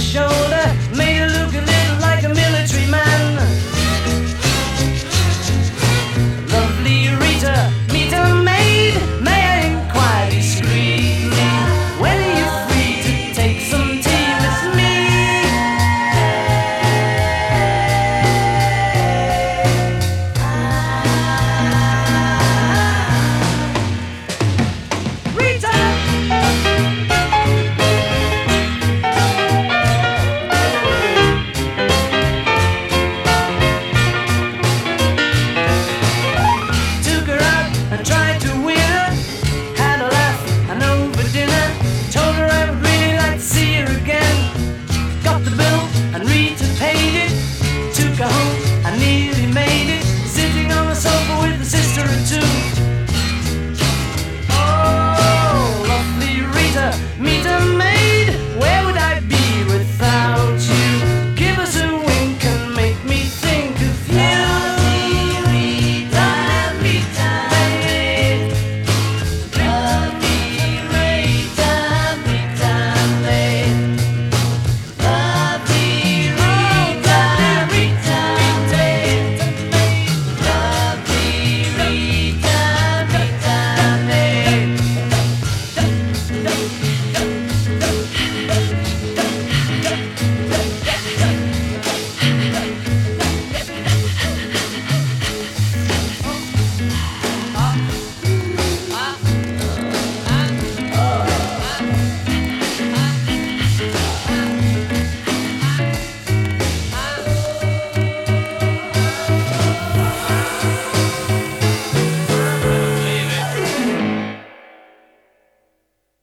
shoulder, made a